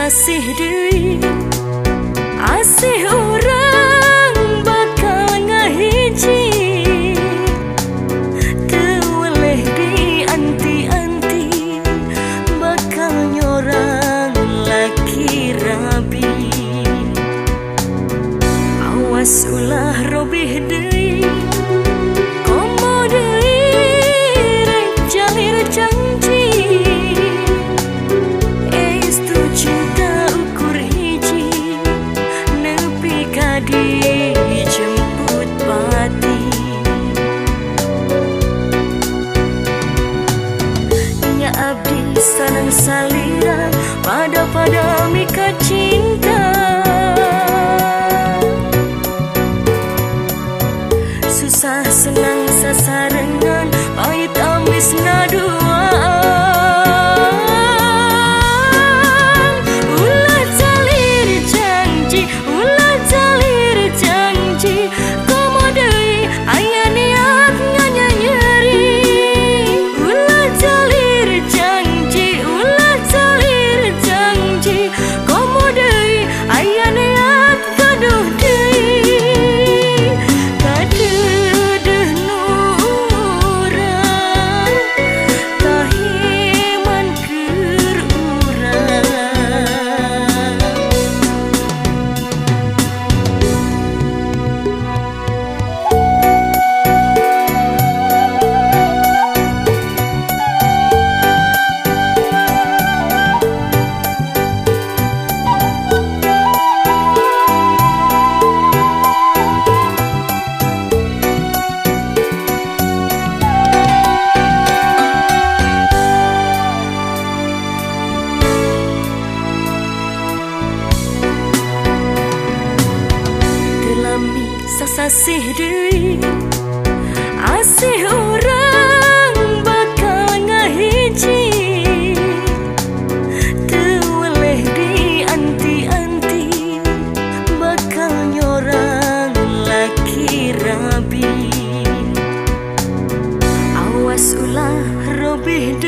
sasih deui asih orang bakal ngahiji teweleh di anti-anti bakal nyorang laki rabi. Awas ulah robih deui pada-pada mika cinta. Susah senang sasih deui asih orang bakal ngahiji teweleh di anti-anti bakal nyorang laki rabi. Awas ulah robih